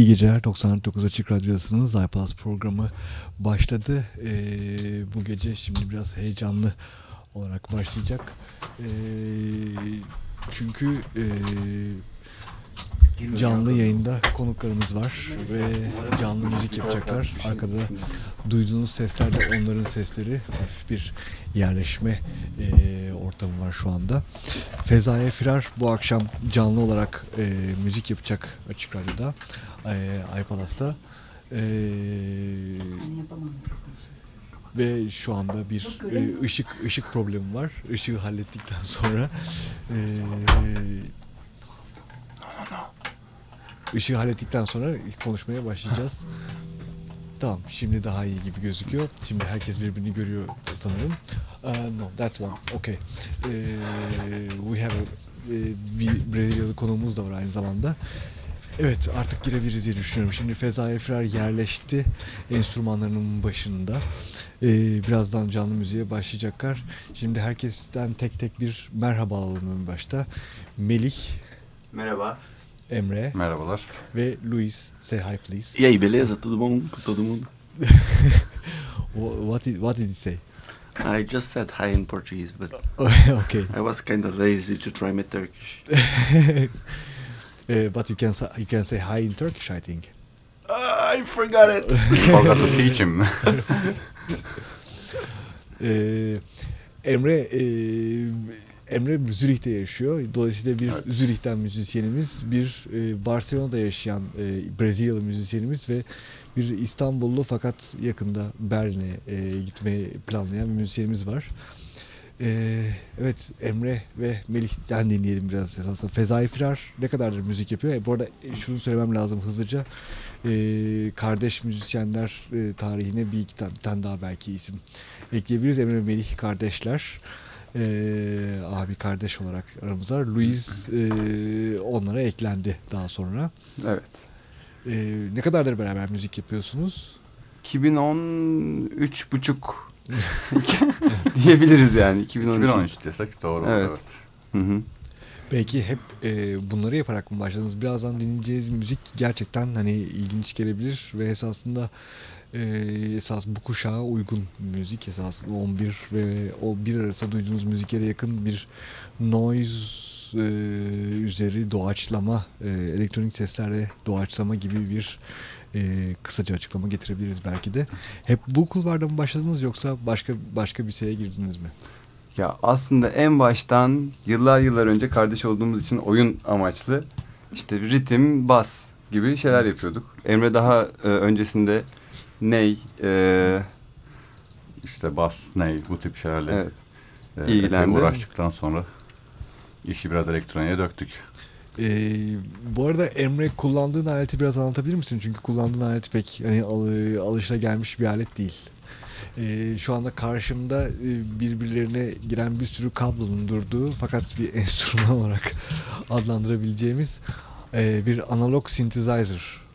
İyi geceler 99 Açık Radyosu'nun Zaypalas programı başladı. Ee, bu gece şimdi biraz heyecanlı olarak başlayacak. Ee, çünkü e, canlı yayında konuklarımız var ve canlı müzik yapacaklar. Arkada duyduğunuz sesler de onların sesleri. Hafif bir yerleşme e, ortamı var şu anda. Fezaya Firar bu akşam canlı olarak e, müzik yapacak Açık Radyo'da. E, iPalas'ta. E, ve şu anda bir e, ışık ışık problemi var. Işığı hallettikten sonra e, ışığı hallettikten sonra konuşmaya başlayacağız. Tamam şimdi daha iyi gibi gözüküyor. Şimdi herkes birbirini görüyor sanırım. Uh, no that one. Okay. Uh, we have a, bir Brezilyalı konuğumuz da var aynı zamanda. Evet artık girebiliriz diye düşünüyorum. Şimdi Feza Efrar yerleşti enstrümanlarının başında. Ee, birazdan canlı müziğe başlayacaklar. Şimdi herkesten tek tek bir merhaba alalım başta. Melih. Merhaba. Emre. Merhabalar. Ve Luis. Say hi please. E aí, beleza? Tudo bom com todo mundo? what, did, what did he say? I just said hi in Portuguese, but okay. I was kind of lazy to try my Turkish. uh, but you can say, you can say hi in Turkish, I think. Uh, I forgot it. Forgot to teach him. ee, Emre e, Emre Zürih'te yaşıyor. Dolayısıyla bir evet. Zürih'ten müzisyenimiz, bir e, Barcelona'da yaşayan e, Brezilyalı müzisyenimiz ve bir İstanbullu fakat yakında Berlin'e e, gitmeyi planlayan bir müzisyenimiz var. Ee, evet Emre ve Melih'ten dinleyelim biraz esasında. Fezai Firar ne kadardır müzik yapıyor? E, bu arada şunu söylemem lazım hızlıca. Kardeş müzisyenler e, tarihine bir iki tane, bir tane daha belki isim ekleyebiliriz. Emre ve Melih kardeşler. Ee, abi kardeş olarak aramızda. Louis e, onlara eklendi daha sonra. Evet. Ee, ne kadardır beraber müzik yapıyorsunuz? 2013 buçuk diyebiliriz yani 2013. 2013 desek doğru evet. evet. Hı hı. Belki hep e, bunları yaparak mı başladınız? Birazdan dinleyeceğiz müzik gerçekten hani ilginç gelebilir ve esasında e, esas bu kuşağa uygun müzik esasında 11 ve o bir arası duyduğunuz müziklere yakın bir noise e, üzeri doğaçlama e, elektronik seslerle doğaçlama gibi bir e, kısaca açıklama getirebiliriz belki de. Hep bu kulvarda mı başladınız yoksa başka başka bir şeye girdiniz mi? Ya aslında en baştan yıllar yıllar önce kardeş olduğumuz için oyun amaçlı işte ritim, bas gibi şeyler yapıyorduk. Emre daha e, öncesinde ney, e, işte bas, ney bu tip şeylerle evet. e, ilgilendi. uğraştıktan sonra işi biraz elektroniğe döktük. Ee, bu arada Emre kullandığın aleti biraz anlatabilir misin? Çünkü kullandığın alet pek hani al, gelmiş bir alet değil. Ee, şu anda karşımda e, birbirlerine giren bir sürü kablonun durduğu fakat bir enstrüman olarak adlandırabileceğimiz e, bir analog synthesizer.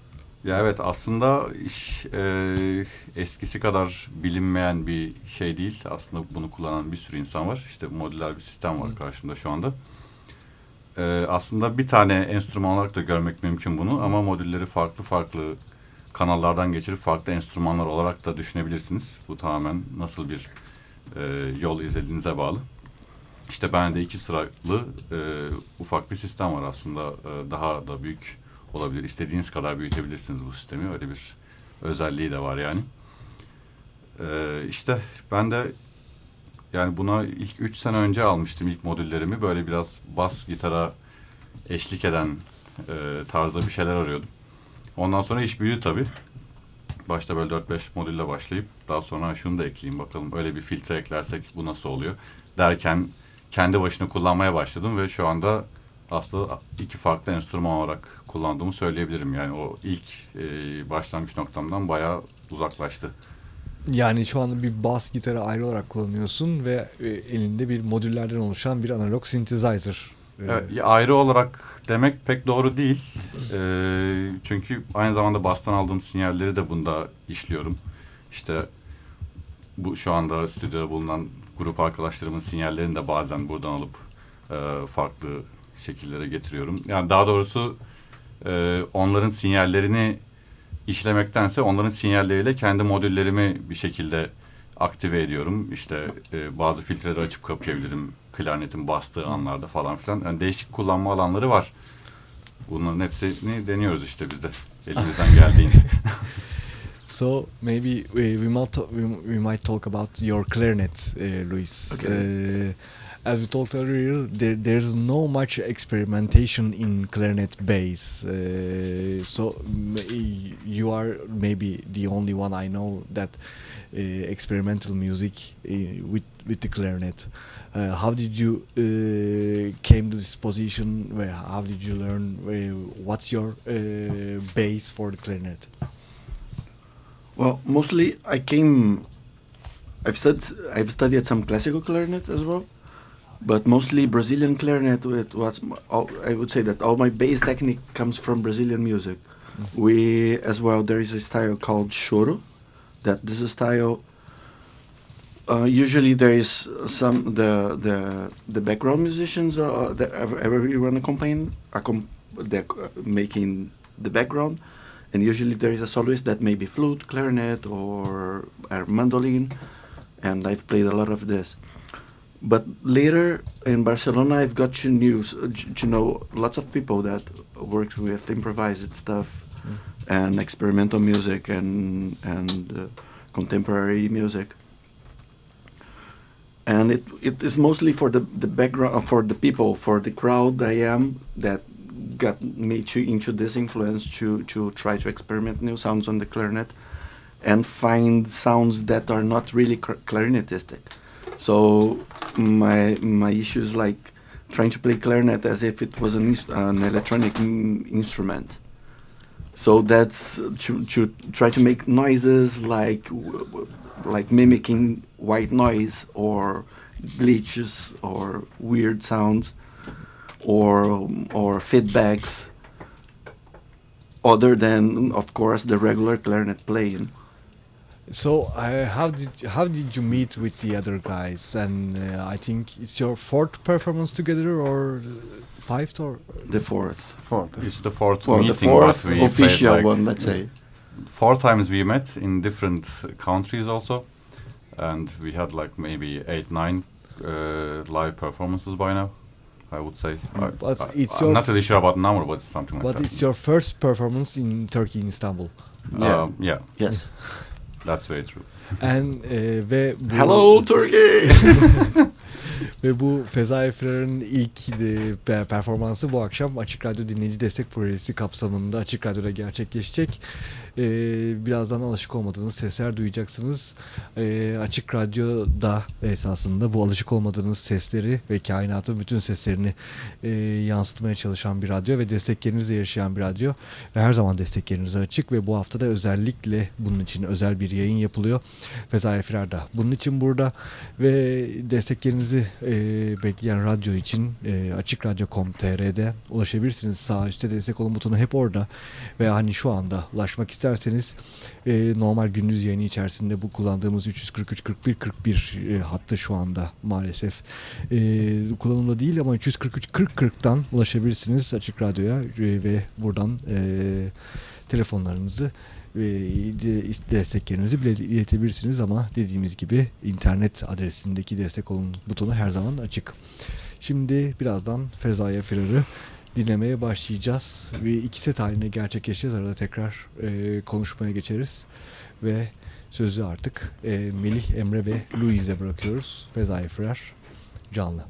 Ya evet aslında iş e, eskisi kadar bilinmeyen bir şey değil. Aslında bunu kullanan bir sürü insan var. İşte modüler bir sistem var karşımda şu anda e, aslında bir tane enstrüman olarak da görmek mümkün bunu ama modülleri farklı farklı kanallardan geçirip farklı enstrümanlar olarak da düşünebilirsiniz. Bu tamamen nasıl bir e, yol izlediğinize bağlı. İşte bende iki sıralı e, ufak bir sistem var aslında e, daha da büyük olabilir. İstediğiniz kadar büyütebilirsiniz bu sistemi. Öyle bir özelliği de var yani. E, işte ben de yani buna ilk üç sene önce almıştım ilk modüllerimi. Böyle biraz bas gitara eşlik eden e, tarzda bir şeyler arıyordum. Ondan sonra iş büyüdü tabii. Başta böyle 4-5 modülle başlayıp daha sonra şunu da ekleyeyim bakalım öyle bir filtre eklersek bu nasıl oluyor derken kendi başına kullanmaya başladım ve şu anda aslında iki farklı enstrüman olarak kullandığımı söyleyebilirim. Yani o ilk e, başlangıç noktamdan bayağı uzaklaştı. Yani şu anda bir bas gitarı ayrı olarak kullanıyorsun ve e, elinde bir modüllerden oluşan bir analog synthesizer. E, Evet, ayrı olarak demek pek doğru değil. Ee, çünkü aynı zamanda bastan aldığım sinyalleri de bunda işliyorum. İşte bu şu anda stüdyoda bulunan grup arkadaşlarımın sinyallerini de bazen buradan alıp e, farklı şekillere getiriyorum. Yani daha doğrusu e, onların sinyallerini işlemektense onların sinyalleriyle kendi modüllerimi bir şekilde aktive ediyorum. İşte e, bazı filtreleri açıp kapayabilirim klarnetin bastığı anlarda falan filan. Yani değişik kullanma alanları var. Bunların hepsini deniyoruz işte biz de elimizden geldiğince. So maybe we, we might we, we might talk about your clarinet, uh, Luis. Okay. Uh, as we talked earlier, there there's no much experimentation in clarinet bass. Uh, so you are maybe the only one I know that uh, experimental music uh, with with the clarinet. Uh, how did you uh, came to this position? Where how did you learn? Uh, what's your bass for the clarinet? Well, mostly I came. I've studied. I've studied some classical clarinet as well, but mostly Brazilian clarinet. With what's all, I would say that all my bass technique comes from Brazilian music. We as well. There is a style called choro. That this is style. Uh, usually there is some the the the background musicians uh, that ev- everyone accompanying accom- uh, making the background and usually there is a soloist that may be flute, clarinet, or a mandolin, and I've played a lot of this. But later in Barcelona, I've got to news uh, to know lots of people that works with improvised stuff mm. and experimental music and and uh, contemporary music. And it it is mostly for the the background uh, for the people for the crowd I am that got me to into this influence to to try to experiment new sounds on the clarinet and find sounds that are not really cl- clarinetistic. So my my issue is like trying to play clarinet as if it was an, an electronic in- instrument. So that's to, to try to make noises like like mimicking white noise or glitches or weird sounds or or feedbacks other than of course the regular clarinet playing So uh, how did how did you meet with the other guys? And uh, I think it's your fourth performance together or fifth or the fourth Fourth. It's the fourth or the meeting, fourth but we official like, one let's say Four times we met in different countries also, and we had like maybe eight, nine uh, live performances by now. I would say. I, But I, it's I'm your not really sure about the number, but it's something like but that. But it's your first performance in Turkey in Istanbul. Yeah. Um, yeah, yes that's very true. And uh, ve bu, hello turkey ve bu Feza Efrar'ın ilk per- performansı bu akşam Açık Radyo Dinleyici Destek Projesi kapsamında Açık Radyo'da gerçekleşecek. Ee, birazdan alışık olmadığınız sesler duyacaksınız. Ee, Açık Radyo'da esasında bu alışık olmadığınız sesleri ve kainatın bütün seslerini e, yansıtmaya çalışan bir radyo ve desteklerinizle yaşayan bir radyo. Ve her zaman desteklerinize açık ve bu hafta da özellikle bunun için özel bir yayın yapılıyor. Feza Efrar da bunun için burada ve desteklerinizi e, bekleyen radyo için e, açıkradyo.com.tr'de ulaşabilirsiniz. Sağ üstte destek olun butonu hep orada ve hani şu anda ulaşmak isterseniz e, normal gündüz yayını içerisinde bu kullandığımız 343 41 41 e, hattı şu anda maalesef e, kullanımda değil ama 343 40 40'tan ulaşabilirsiniz Açık Radyo'ya e, ve buradan e, telefonlarınızı de- desteklerinizi bile iletebilirsiniz ama dediğimiz gibi internet adresindeki destek olun butonu her zaman açık. Şimdi birazdan Fezaya Firar'ı dinlemeye başlayacağız ve iki set haline gerçekleşeceğiz. Arada tekrar e, konuşmaya geçeriz ve sözü artık e, Melih, Emre ve Louise'e bırakıyoruz. Fezaya Firar canlı.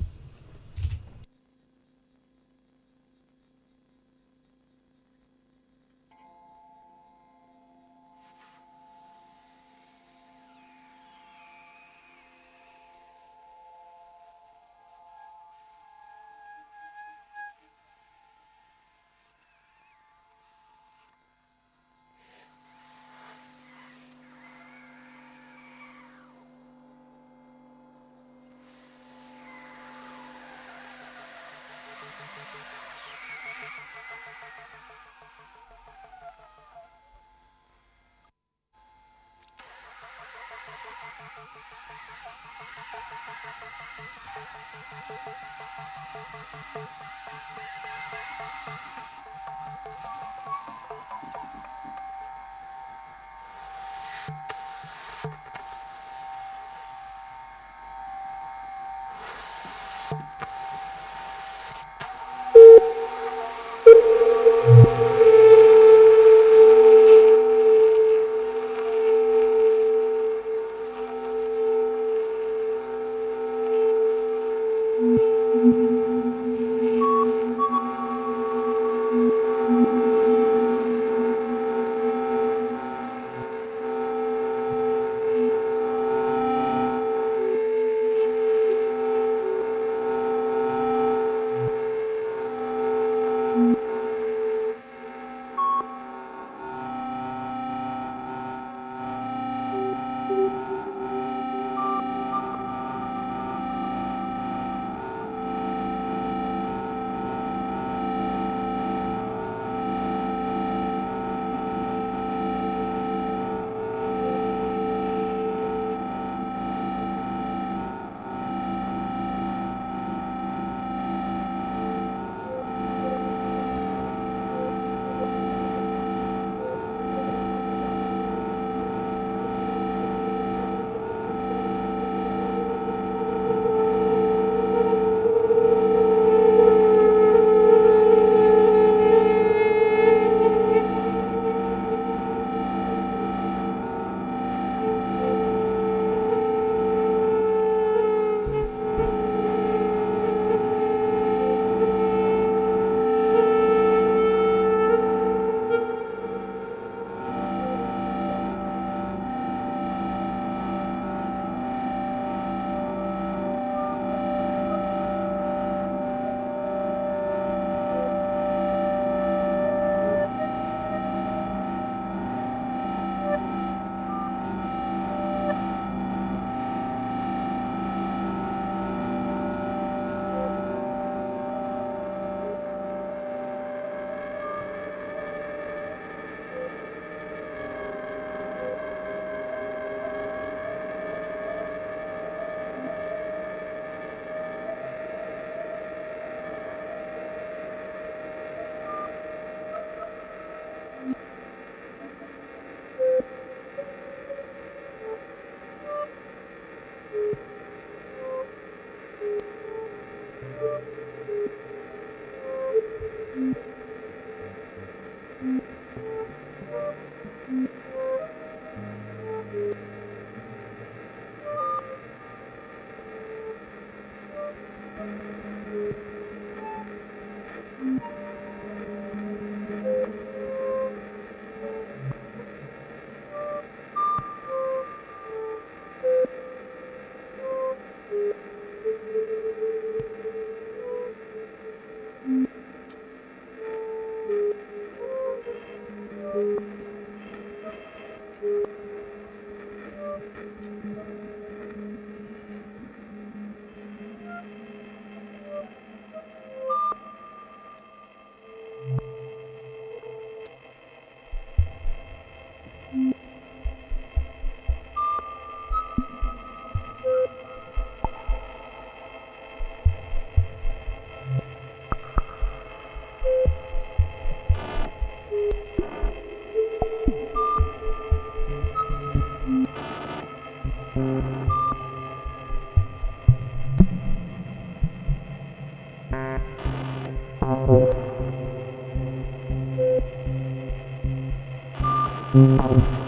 Thank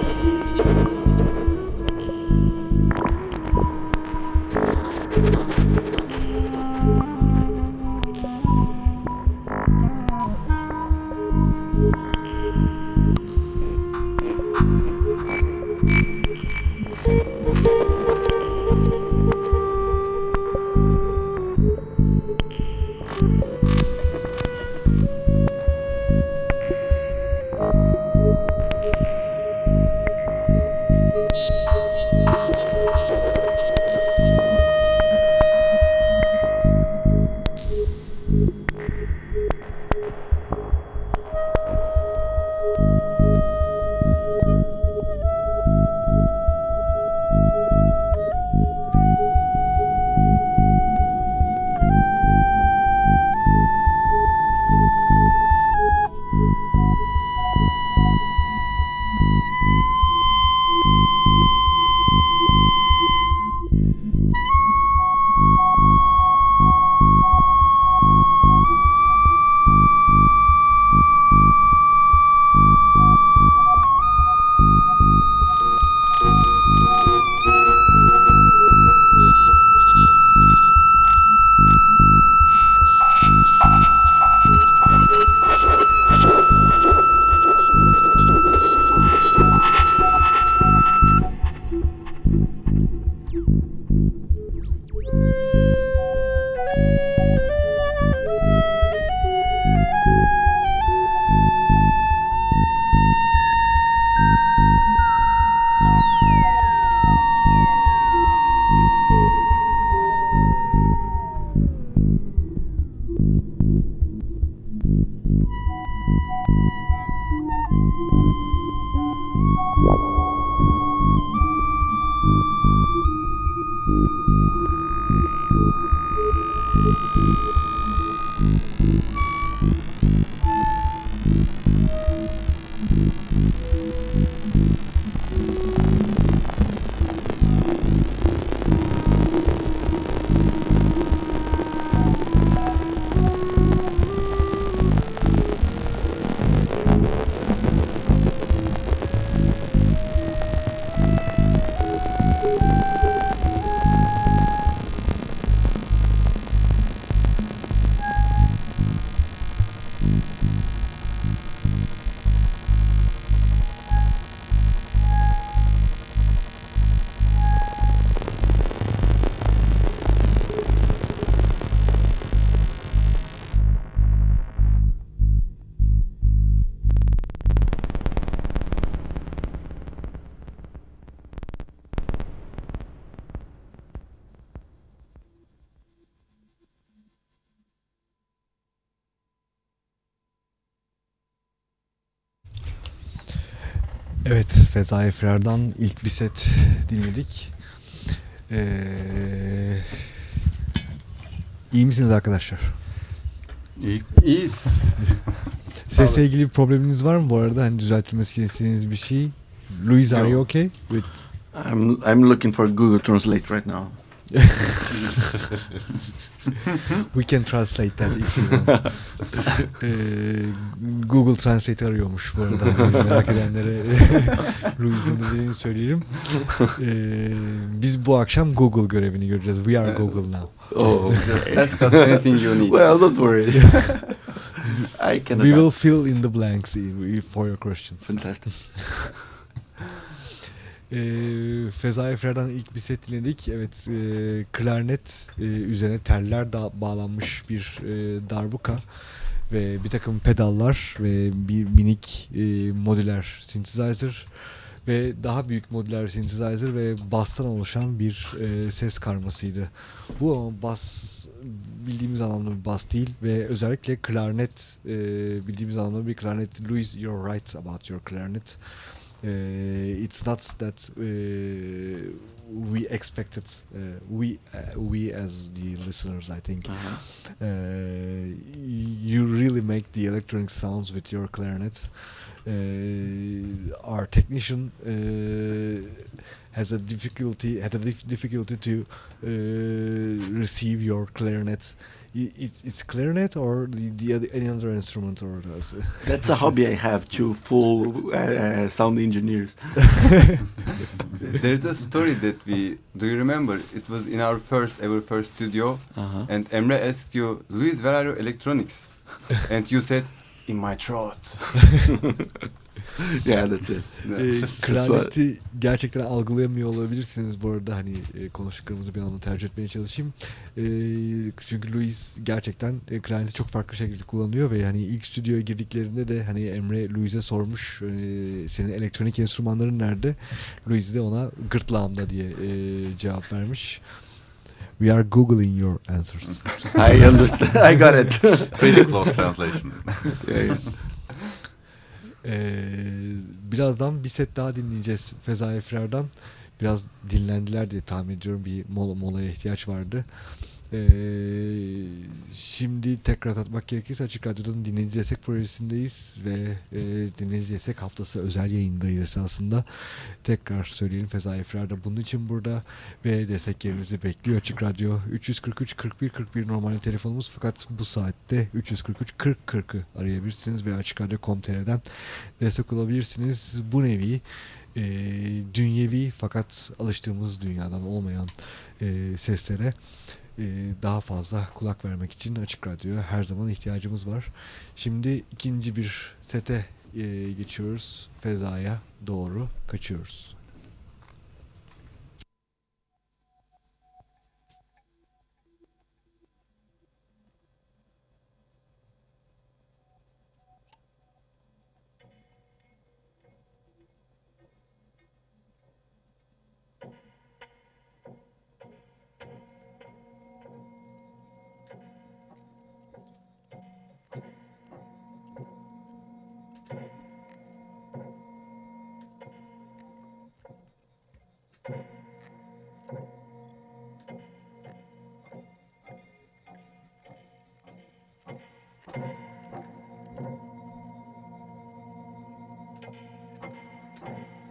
you Efrar'dan ilk bir set dinledik. Ee, iyi misiniz arkadaşlar? İyi. İyiyiz. Sesle ilgili bir probleminiz var mı bu arada? Hani düzeltilmesi istediğiniz bir şey? Louise, are you okay? With I'm I'm looking for Google Translate right now. We can translate that if you want. Ee, Google Translate arıyormuş bu arada. Merak edenlere Louise'in dediğini söyleyelim. Ee, biz bu akşam Google görevini göreceğiz. We are Google now. Oh, Ask us anything you need. well, don't worry. I can. We will fill in the blanks for your questions. Fantastic. Ee, Fezai Efrar'dan ilk bir set dinledik. Evet, e, klarnet e, üzerine teller da bağlanmış bir e, darbuka ve bir takım pedallar ve bir minik e, modüler synthesizer ve daha büyük modüler synthesizer ve basstan oluşan bir e, ses karmasıydı. Bu ama bas bildiğimiz anlamda bir bas değil ve özellikle klarnet e, bildiğimiz anlamda bir klarnet. Louis, you're right about your clarinet. Uh, it's not that uh, we expected uh, we uh, we as the listeners I think Uh-huh. uh, you really make the electronic sounds with your clarinet. Uh, our technician uh, has a difficulty had a dif- difficulty to uh, receive your clarinet. I- It, it's clarinet or the, the other, any other instrument or does That's a hobby I have. Two full uh, sound engineers. There's a story that we do you remember? It was in our first ever first studio, Uh-huh. and Emre asked you, Luis, where are your electronics? and you said, in my throat. Yeah, that's it. e, That's klarneti gerçekten algılayamıyor olabilirsiniz bu arada hani e, konuştuklarımızı bir anlamda tercih etmeye çalışayım. E, çünkü Louis gerçekten e, klarneti çok farklı şekilde kullanıyor ve hani ilk stüdyoya girdiklerinde de hani Emre Louis'e sormuş e, senin elektronik enstrümanların nerede? Louis de ona gırtlağımda diye e, cevap vermiş. We are googling your answers. I understand. I got it. Pretty close translation. yeah, yeah. Ee, birazdan bir set daha dinleyeceğiz Feza Efrar'dan. Biraz dinlendiler diye tahmin ediyorum. Bir mola, molaya ihtiyaç vardı. Ee, şimdi tekrar atmak gerekirse Açık Radyo'dan Dinleyici Destek Projesi'ndeyiz ve e, Dinleyici Destek Haftası özel yayındayız esasında. Tekrar söyleyelim Feza Efrar da bunun için burada ve desteklerinizi bekliyor. Açık Radyo 343 41 41 normalde telefonumuz fakat bu saatte 343 40 40'ı arayabilirsiniz ve açıkradyo.com.tr'den destek olabilirsiniz. Bu nevi e, dünyevi fakat alıştığımız dünyadan olmayan e, seslere daha fazla kulak vermek için Açık Radyo'ya her zaman ihtiyacımız var. Şimdi ikinci bir sete e, geçiyoruz. Feza'ya doğru kaçıyoruz. Bye.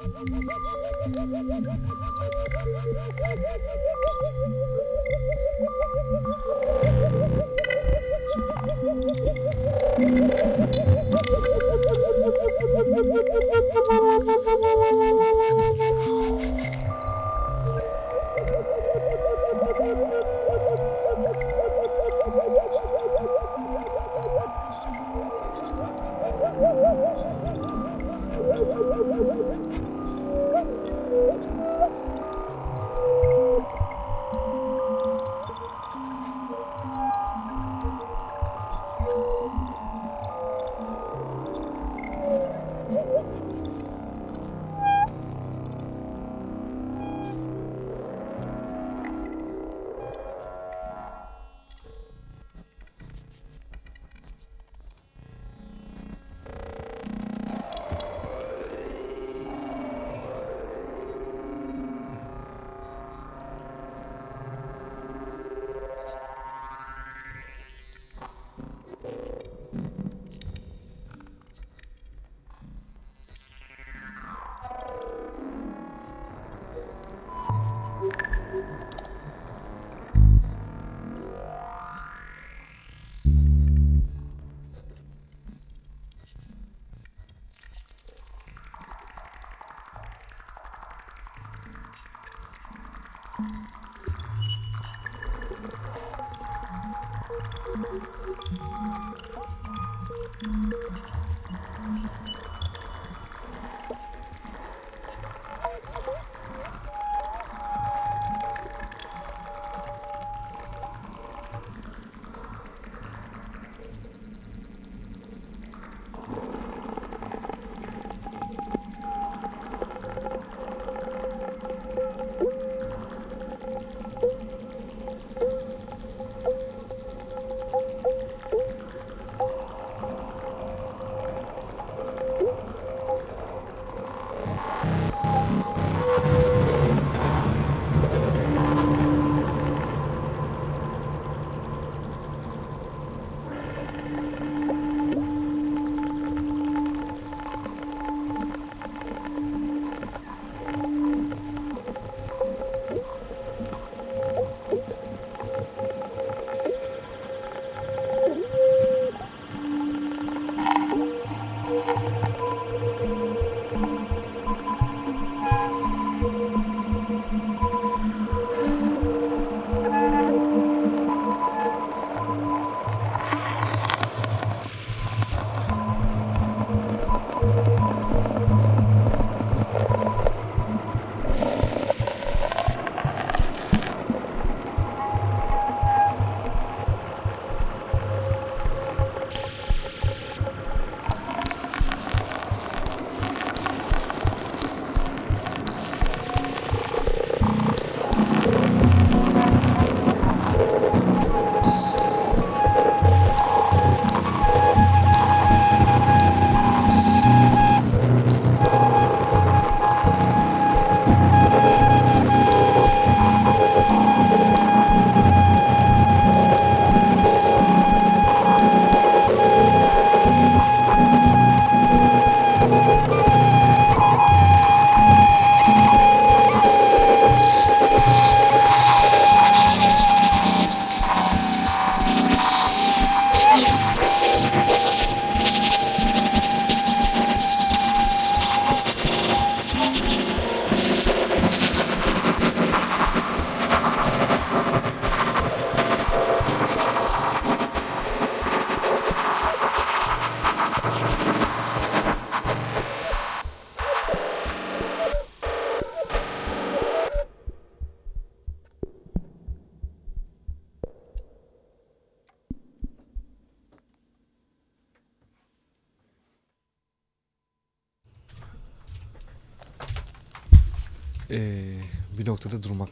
Ee,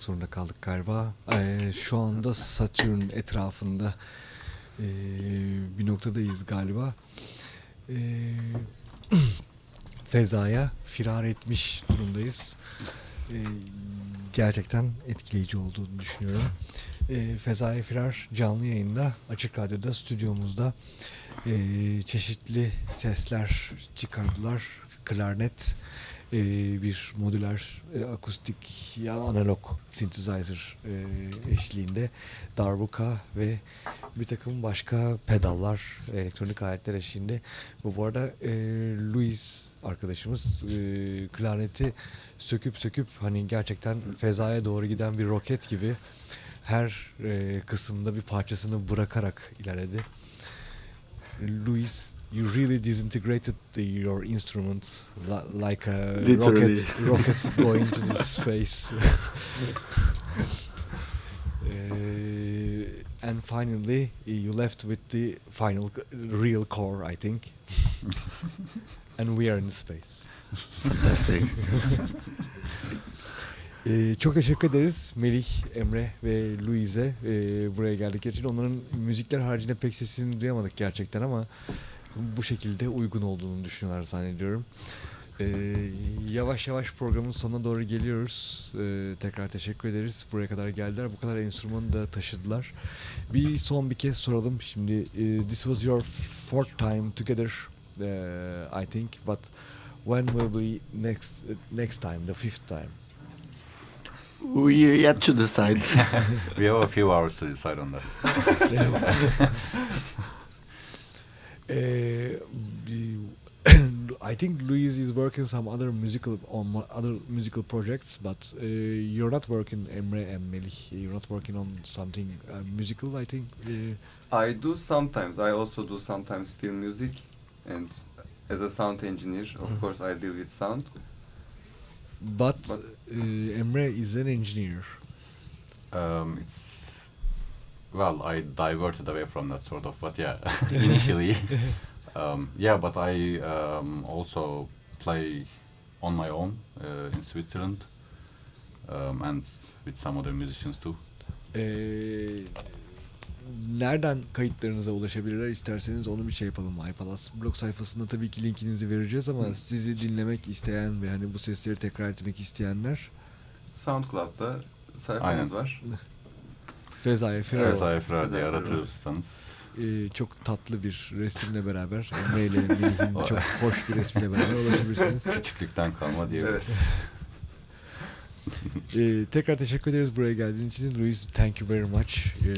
zorunda kaldık galiba. Ee, şu anda Satürn etrafında e, bir noktadayız galiba. Ee, fezaya firar etmiş durumdayız. Ee, gerçekten etkileyici olduğunu düşünüyorum. Ee, Fezaya Firar canlı yayında Açık Radyo'da stüdyomuzda e, çeşitli sesler çıkardılar. Klarnet, e, bir modüler e, akustik ya analog synthesizer e, eşliğinde darbuka ve bir takım başka pedallar, elektronik aletler eşliğinde. Bu, bu arada e, Louis arkadaşımız e, klarneti söküp söküp hani gerçekten fezaya doğru giden bir roket gibi her e, kısımda bir parçasını bırakarak ilerledi. Louis, you really disintegrated the, your instrument li- like a Literally. rocket, rocket going to the space. Uh, and finally, you left with the final real core, I think. and we are in space. Fantastic. Ee, çok teşekkür ederiz Melih, Emre ve Louise ee, buraya geldikleri için. Onların müzikler haricinde pek sesini duyamadık gerçekten ama bu şekilde uygun olduğunu düşünüyorlar zannediyorum. Ee, yavaş yavaş programın sonuna doğru geliyoruz. Ee, tekrar teşekkür ederiz. Buraya kadar geldiler. Bu kadar enstrümanı da taşıdılar. Bir son bir kez soralım. Şimdi e, this was your fourth time together uh, I think but when will be next next time the fifth time? We're yet to decide. We have a few hours to decide on that. Uh, I think Louise is working some other musical on mo- other musical projects, but uh, you're not working Emre and Melih. You're not working on something uh, musical. I think. Uh, I do sometimes. I also do sometimes film music, and as a sound engineer, of Mhm. course, I deal with sound. but But- uh, Emre is an engineer. Um, it's well, I diverted away from that sort of, but yeah, initially, um, yeah. But I um, also play on my own uh, in Switzerland, um, and with some other musicians too. Ee, nereden kayıtlarınıza ulaşabilirler isterseniz onu bir şey yapalım iPalas blog sayfasında tabii ki linkinizi vereceğiz ama sizi dinlemek isteyen ve hani bu sesleri tekrar etmek isteyenler SoundCloud'da sayfamız Aynen. var. Fezaya Firar Feza Efra diye aratırsanız Ee, çok tatlı bir resimle beraber Emre ile Melih'in çok hoş bir resmiyle beraber ulaşabilirsiniz. küçüklükten kalma diyebiliriz. Ee, tekrar teşekkür ederiz buraya geldiğin için. Luis, thank you very much. Ee,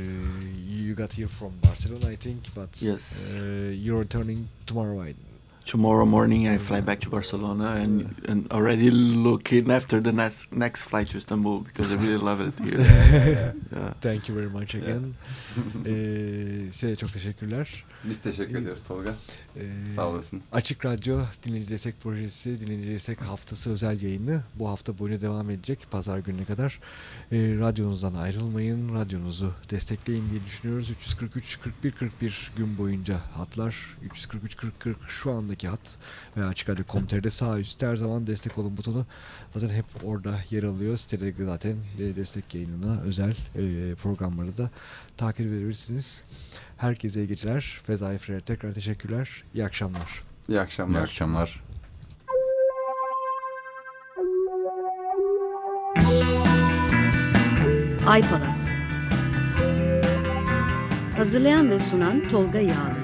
you got here from Barcelona, I think, but Yes. uh, you're returning tomorrow. I, Tomorrow morning I fly back to Barcelona and, and already looking after the next next flight to Istanbul because I really love it here. Yeah. thank you very much again. Ee, size çok teşekkürler. Biz teşekkür ediyoruz Tolga. Ee, Sağ olasın. Açık Radyo Dinleyici Destek Projesi Dinleyici Destek Haftası özel yayını bu hafta boyunca devam edecek pazar gününe kadar. Ee, radyonuzdan ayrılmayın, radyonuzu destekleyin diye düşünüyoruz. 343 41 41 gün boyunca hatlar 343 40 40 şu andaki hat ve Açık Radyo.com.tr'de sağ üstte her zaman destek olun butonu zaten hep orada yer alıyor. Sitede zaten e, destek yayınına özel e, programları da takip edebilirsiniz. Herkese iyi geceler. Fezai Frere tekrar teşekkürler. İyi akşamlar. İyi akşamlar. İyi akşamlar. iPalas Hazırlayan ve sunan Tolga Yağlı